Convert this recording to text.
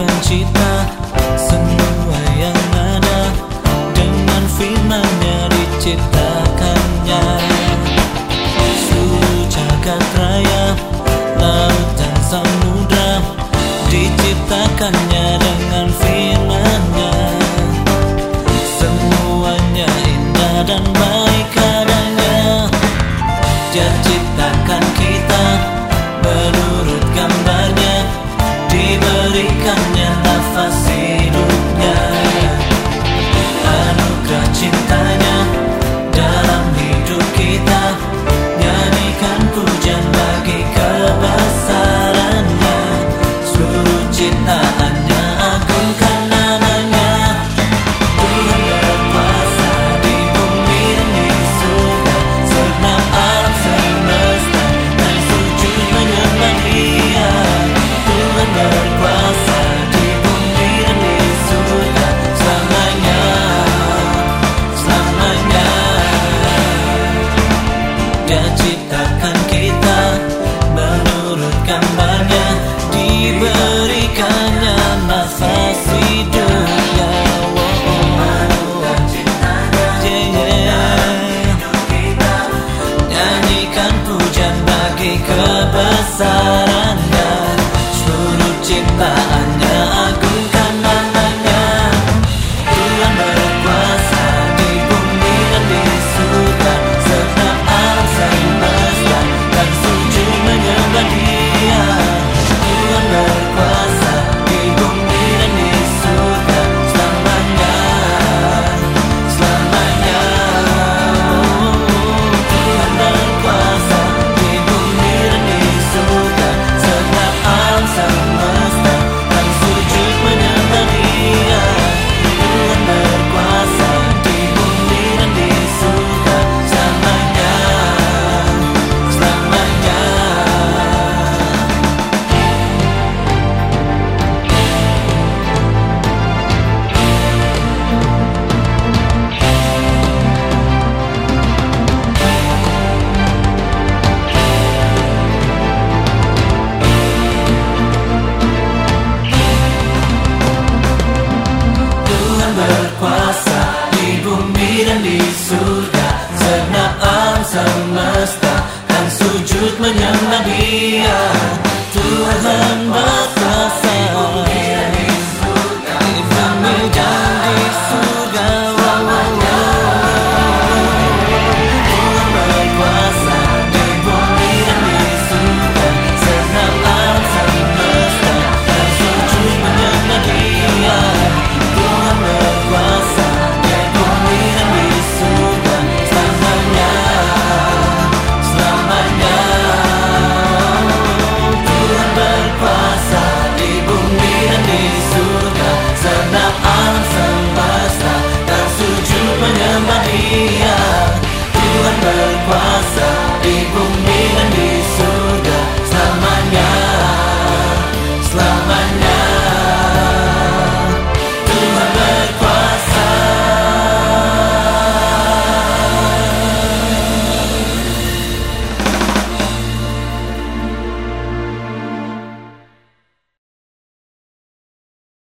pencipta semua yang ada. Dengan firmannya diciptakannya. Seluruh jagat raya laut dan samudra diciptakannya dengan firmannya. Semuanya indah dan baik adanya. Jadi diberikannya nafas hidupnya oh, oh, yeah. Nyanyikan pujan bagi kebesaran surga alam semesta Dan sujud menyembah dia. Tuhan